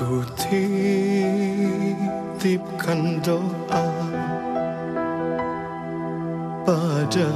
Ku titipkan doa pada